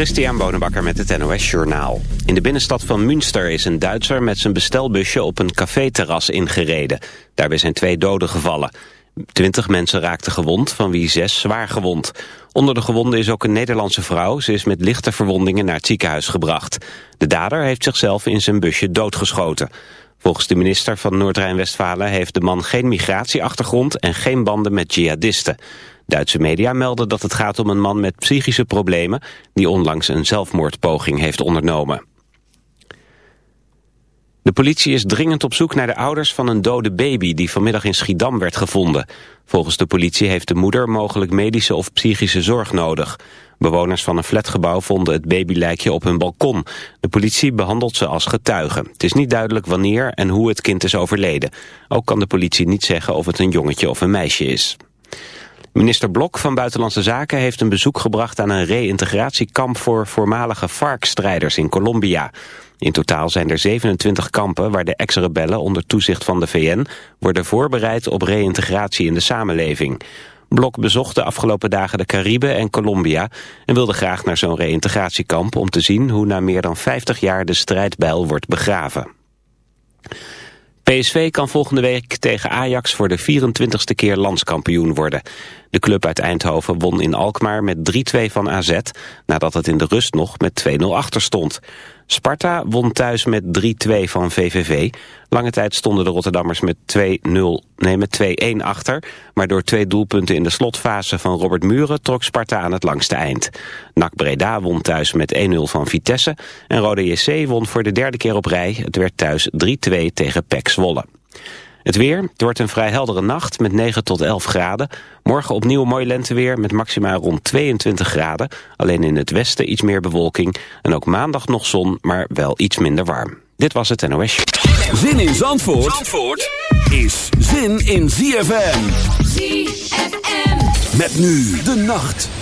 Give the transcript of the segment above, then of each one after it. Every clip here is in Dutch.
Christian Bonenbakker met het NOS Journaal. In de binnenstad van Münster is een Duitser met zijn bestelbusje op een caféterras ingereden. Daarbij zijn twee doden gevallen. Twintig mensen raakten gewond, van wie zes zwaar gewond. Onder de gewonden is ook een Nederlandse vrouw. Ze is met lichte verwondingen naar het ziekenhuis gebracht. De dader heeft zichzelf in zijn busje doodgeschoten. Volgens de minister van Noord-Rijn-Westfalen heeft de man geen migratieachtergrond en geen banden met jihadisten. Duitse media melden dat het gaat om een man met psychische problemen... die onlangs een zelfmoordpoging heeft ondernomen. De politie is dringend op zoek naar de ouders van een dode baby... die vanmiddag in Schiedam werd gevonden. Volgens de politie heeft de moeder mogelijk medische of psychische zorg nodig. Bewoners van een flatgebouw vonden het babylijkje op hun balkon. De politie behandelt ze als getuigen. Het is niet duidelijk wanneer en hoe het kind is overleden. Ook kan de politie niet zeggen of het een jongetje of een meisje is. Minister Blok van Buitenlandse Zaken heeft een bezoek gebracht aan een reïntegratiekamp voor voormalige FARC-strijders in Colombia. In totaal zijn er 27 kampen waar de ex-rebellen onder toezicht van de VN worden voorbereid op reïntegratie in de samenleving. Blok bezocht de afgelopen dagen de Cariben en Colombia en wilde graag naar zo'n reïntegratiekamp om te zien hoe na meer dan 50 jaar de strijdbijl wordt begraven. PSV kan volgende week tegen Ajax voor de 24ste keer landskampioen worden. De club uit Eindhoven won in Alkmaar met 3-2 van AZ... nadat het in de rust nog met 2-0 achter stond. Sparta won thuis met 3-2 van VVV. Lange tijd stonden de Rotterdammers met 2-0, nee met 2-1 achter. Maar door twee doelpunten in de slotfase van Robert Muren trok Sparta aan het langste eind. NAC Breda won thuis met 1-0 van Vitesse. En Rode JC won voor de derde keer op rij. Het werd thuis 3-2 tegen PEC Zwolle. Het weer, het wordt een vrij heldere nacht met 9 tot 11 graden. Morgen opnieuw mooi lenteweer met maxima rond 22 graden. Alleen in het westen iets meer bewolking. En ook maandag nog zon, maar wel iets minder warm. Dit was het NOS. Zin in Zandvoort, Zandvoort is zin in ZFM. ZFM. Met nu de nacht.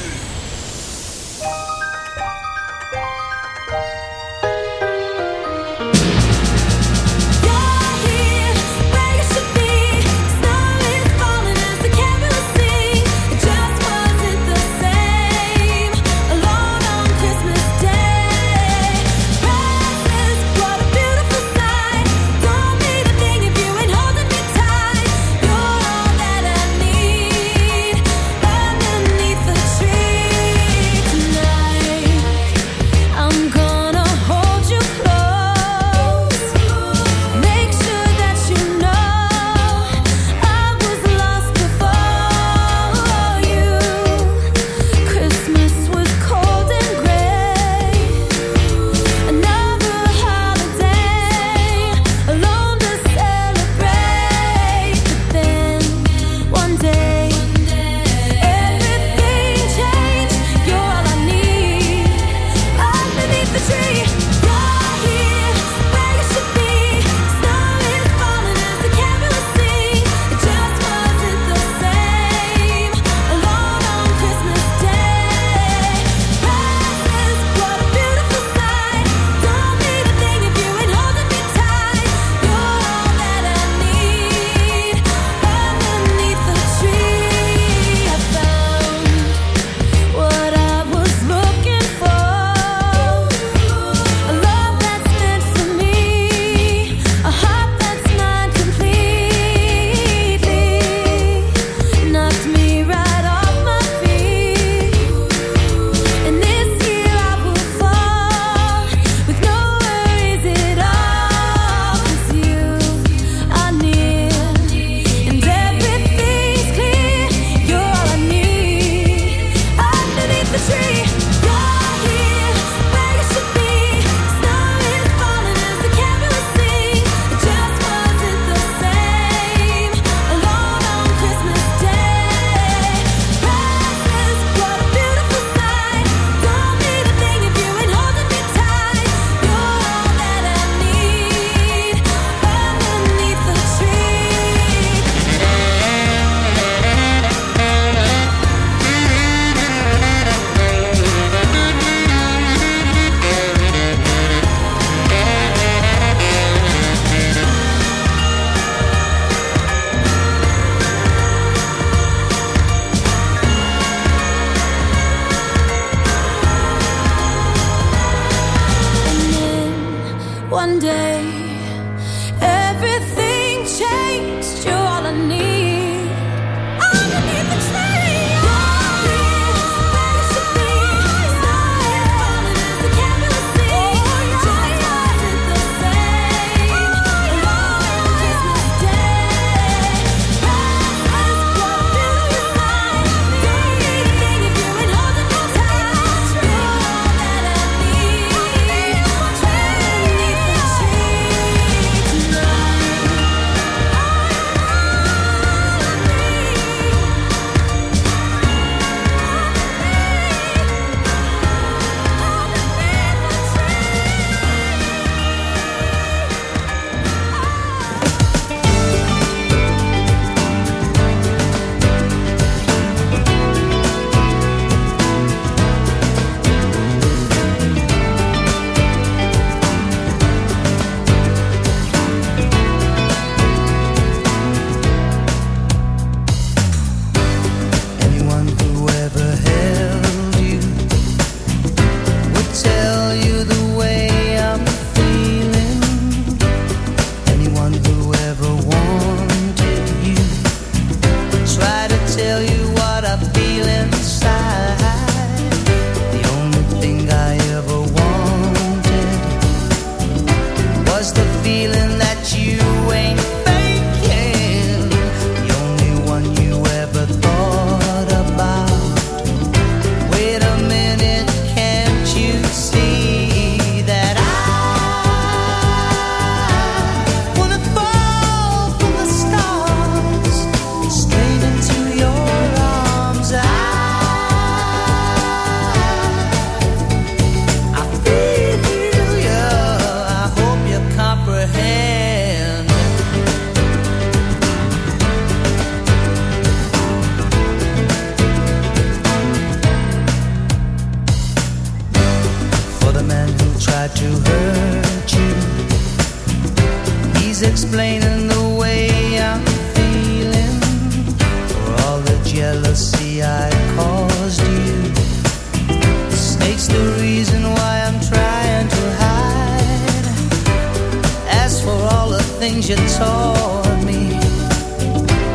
you taught me.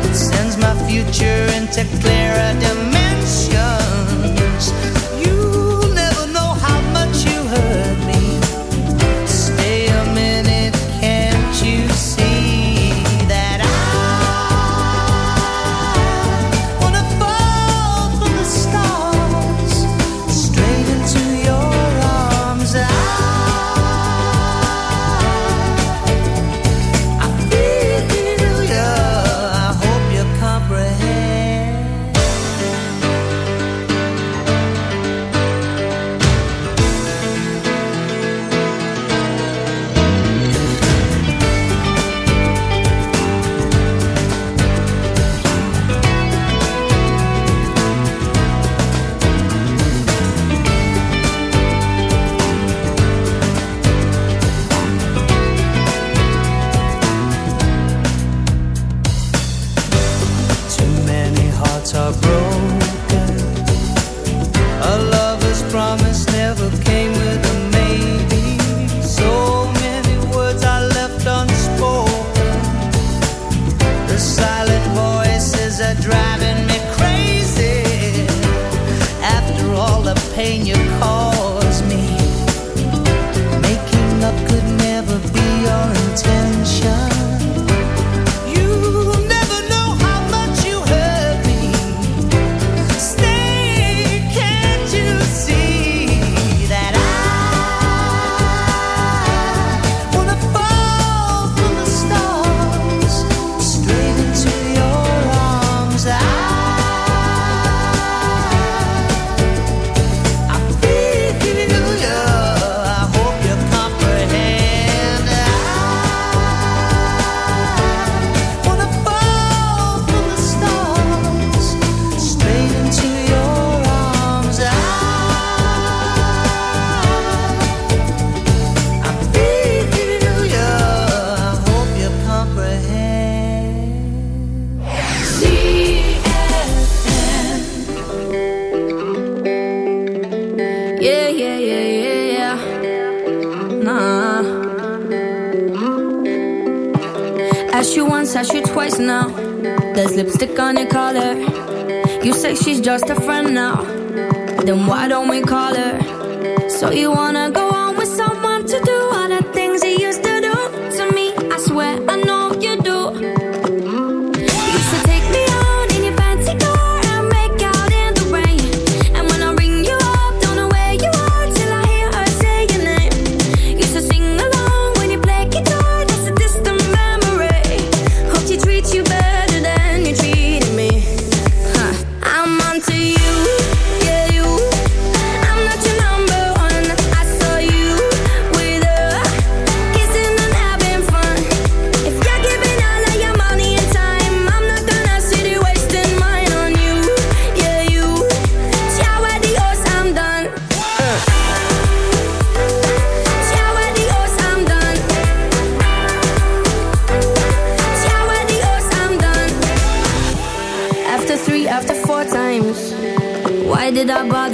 It sends my future into clear.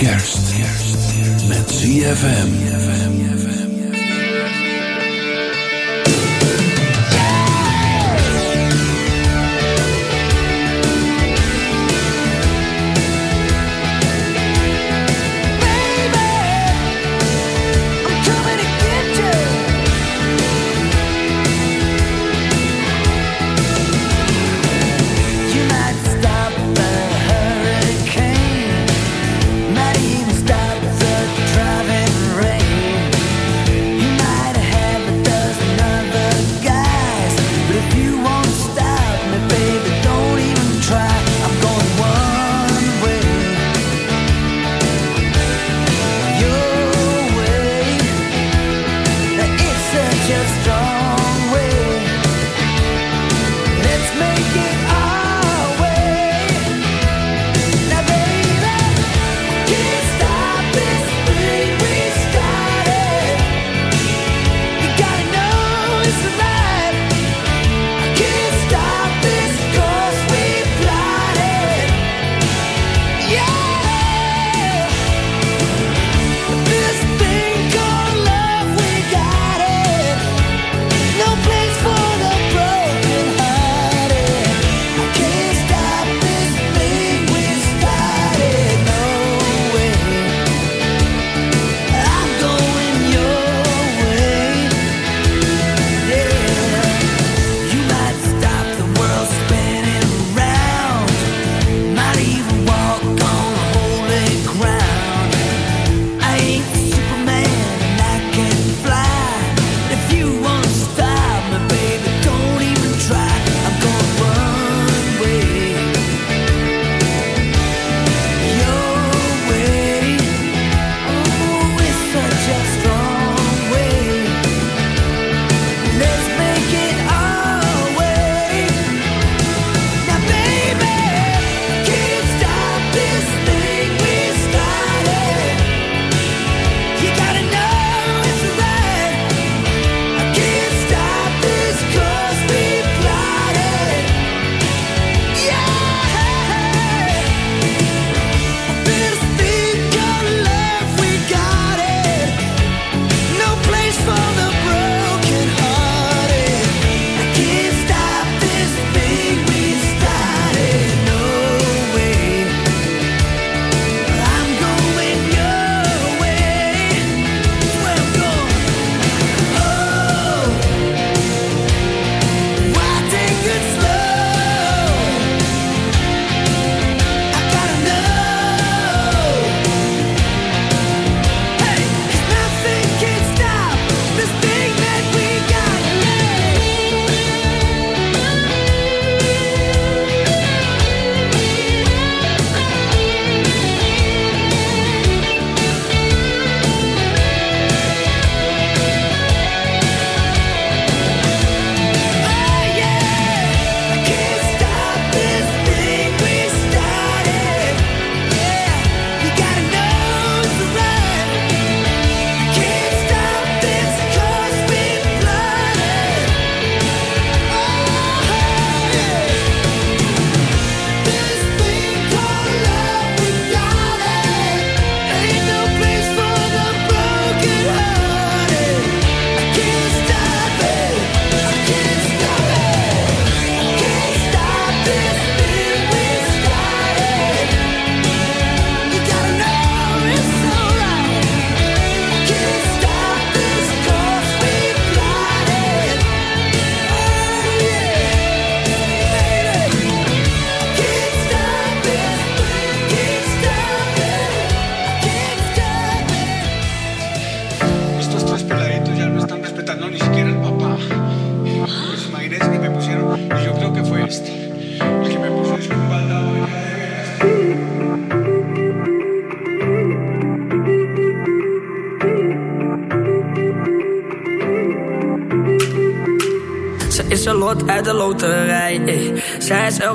kerst. Met ZFM.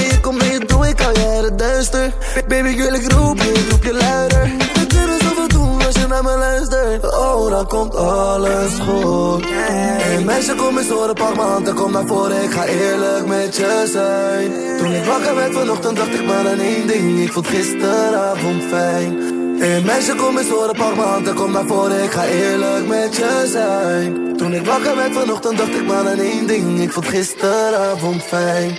Oké, je komt mee, doe ik al het duister. Baby, ik wil ik roep je, ik roep je luider. We kunnen zoveel doen als je naar me luistert. Oh, dan komt alles goed. Hey meisje, kom eens horen, pak m'n hand en kom naar voren. Ik ga eerlijk met je zijn. Toen ik wakker werd vanochtend, dacht ik maar aan één ding. Ik vond gisteravond fijn. Hey meisje, kom eens horen, pak m'n hand en kom naar voren. Ik ga eerlijk met je zijn. Toen ik wakker werd vanochtend, dacht ik maar aan één ding. Ik vond gisteravond fijn.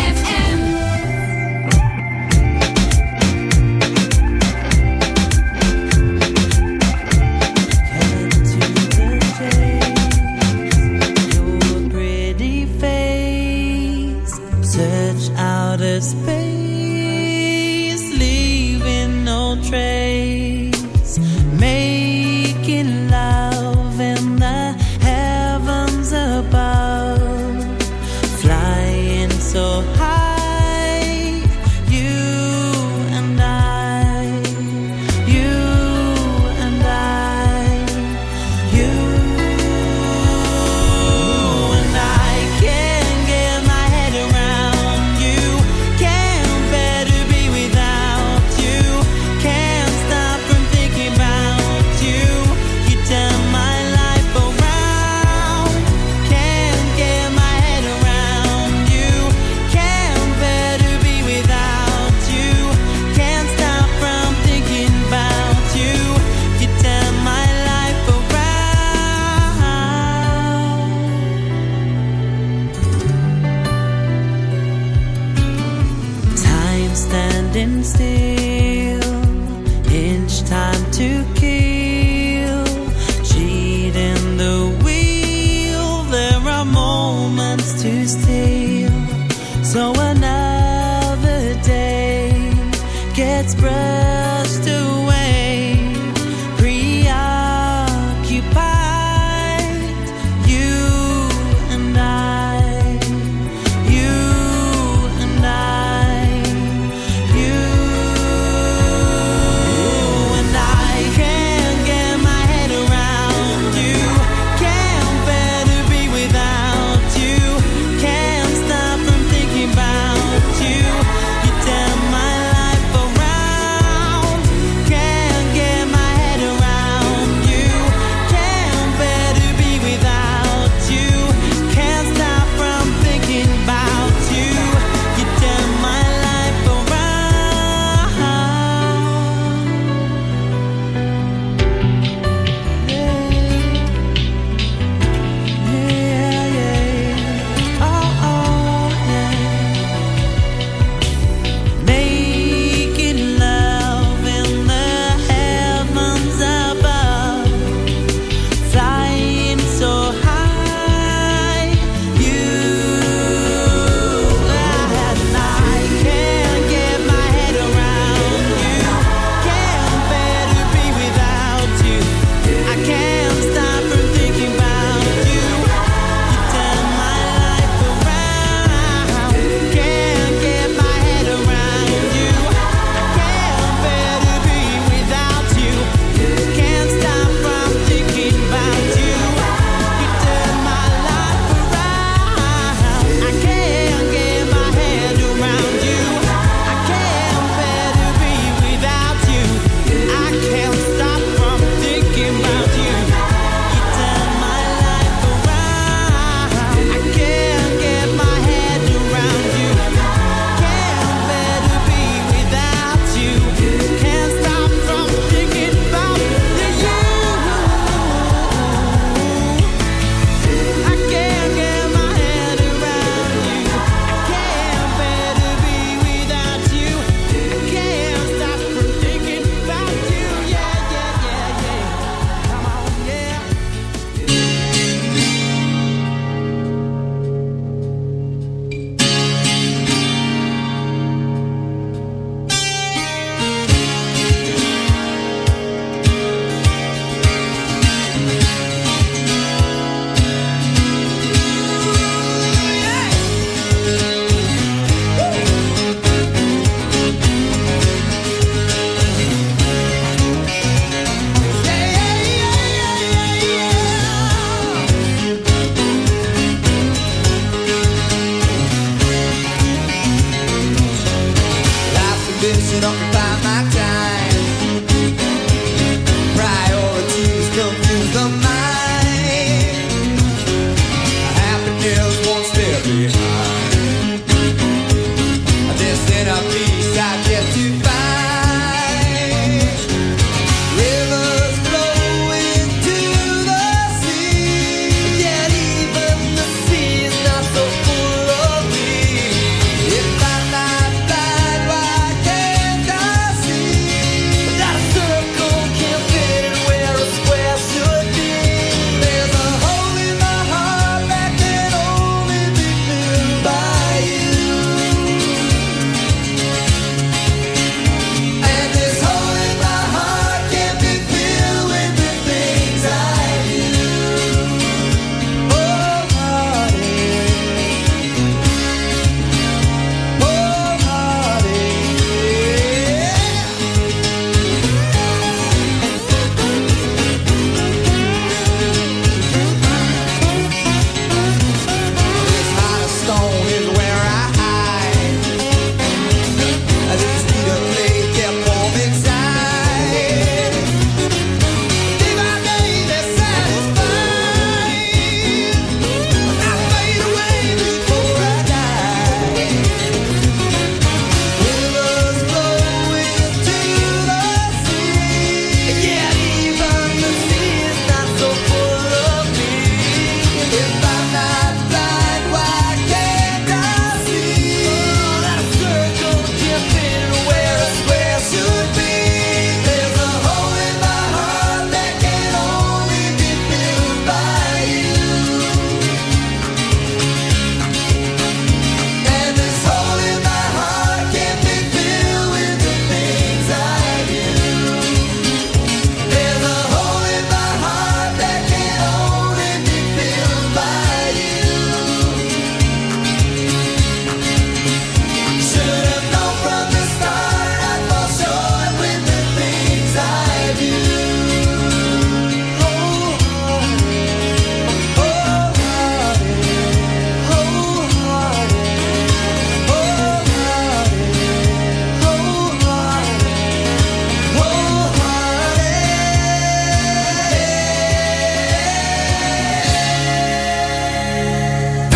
To steal, so another day gets brushed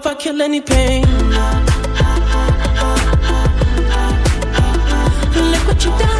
if I kill any pain. Look what you done.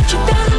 what you done.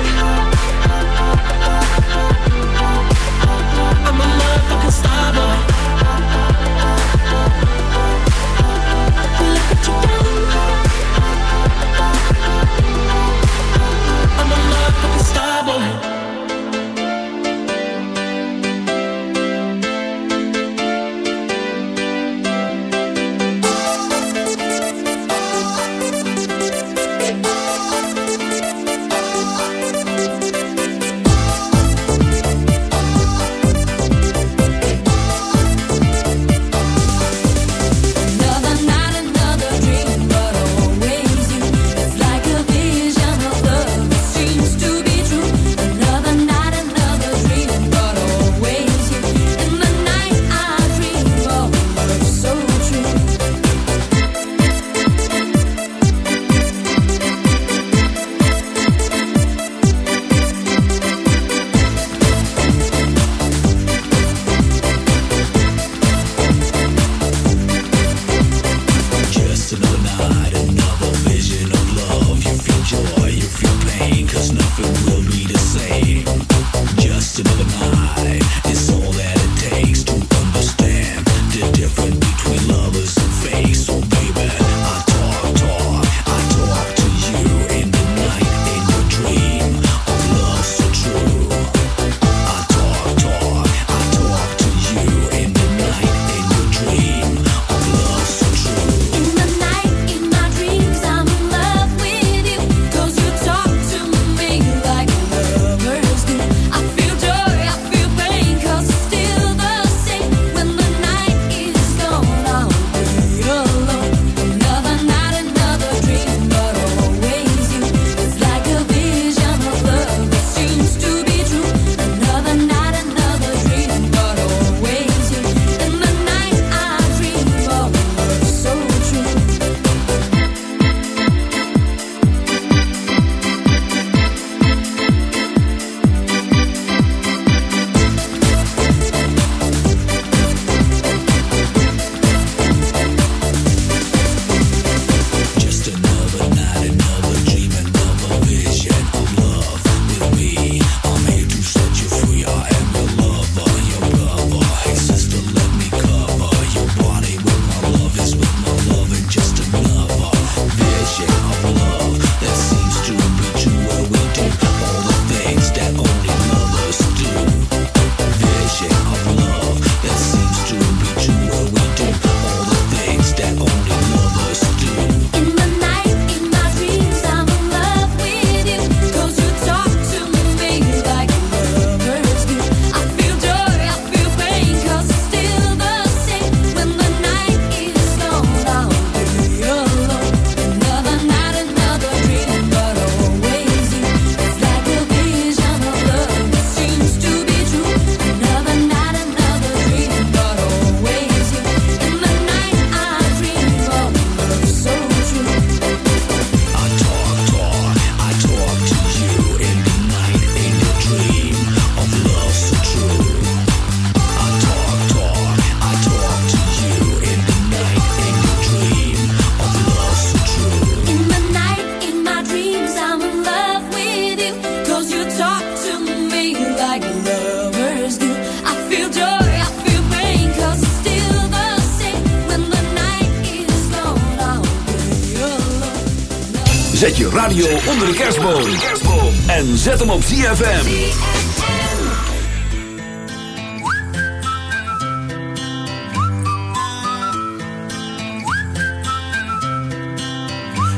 zet hem op ZFM.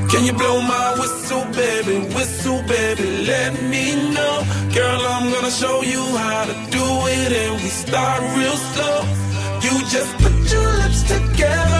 Can you blow my whistle, baby, whistle, baby, let me know. Girl, I'm gonna show you how to do it and we start real slow. You just put your lips together.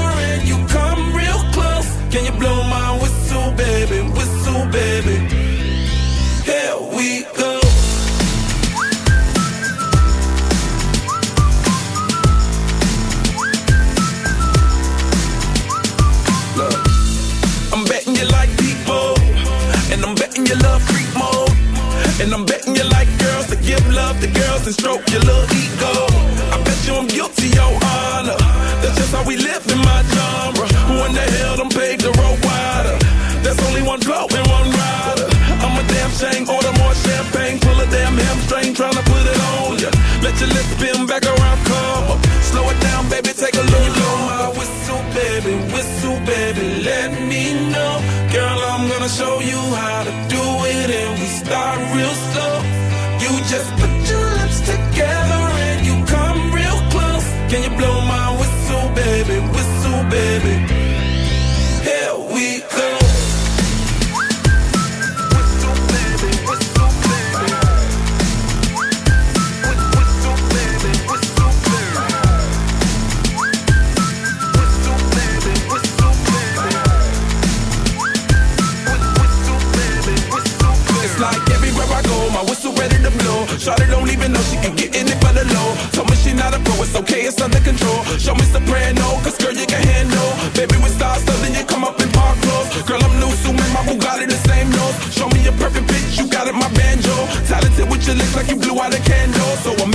and stroke your little ego. I bet you I'm guilty, your honor. That's just how we live in my genre. Who in the hell don't pay in it for the low. Told me she not a pro, it's okay, it's under control. Show me soprano, cause girl, you can handle. Baby, with stars, so then you come up in park clothes. Girl, I'm new, so my Bugatti the same nose. Show me a perfect bitch, you got it, my banjo. Talented with your lips like you blew out a candle. So I'm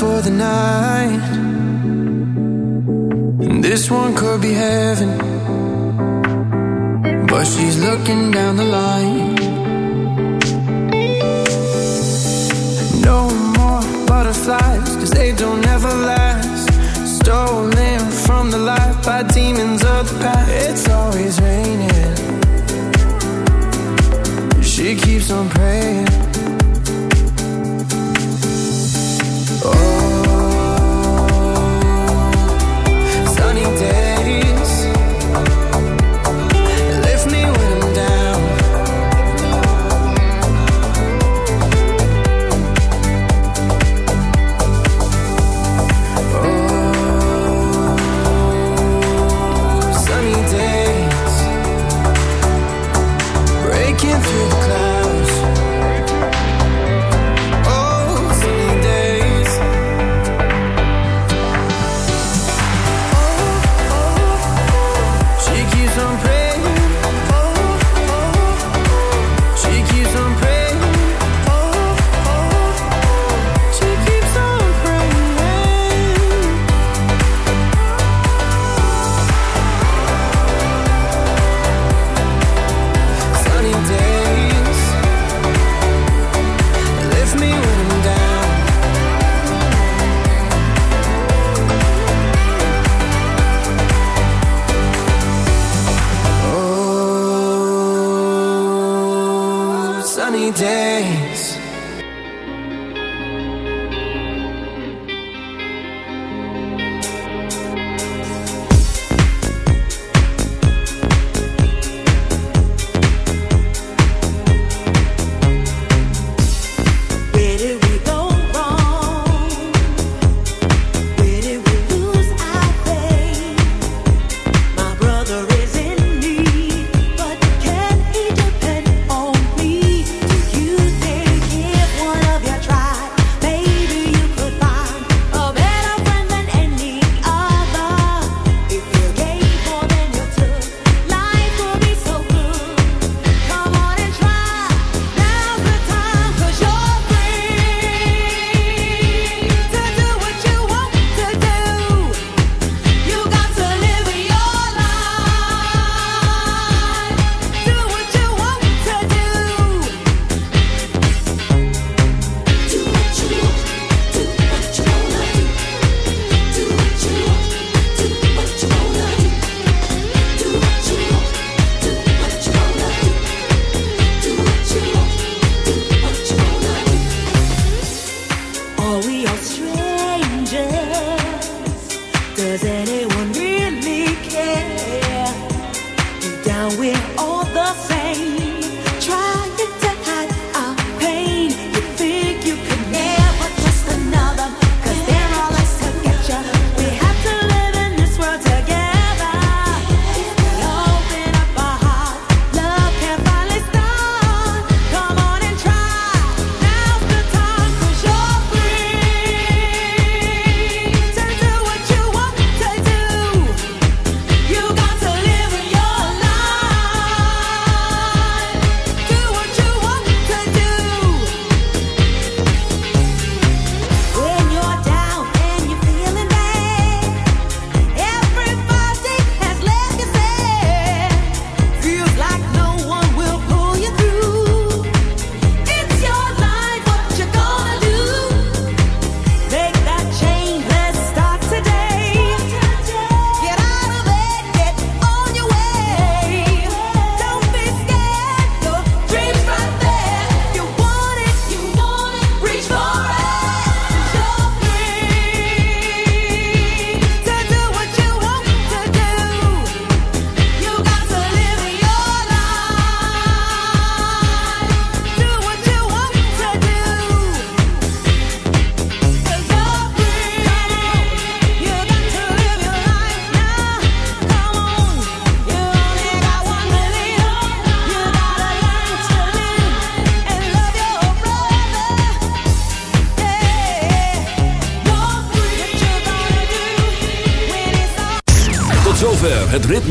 for the night.